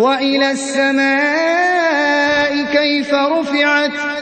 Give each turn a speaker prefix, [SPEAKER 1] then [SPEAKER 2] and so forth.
[SPEAKER 1] وَإِلَى السَّمَاءِ كَيْفَ رُفِعَتْ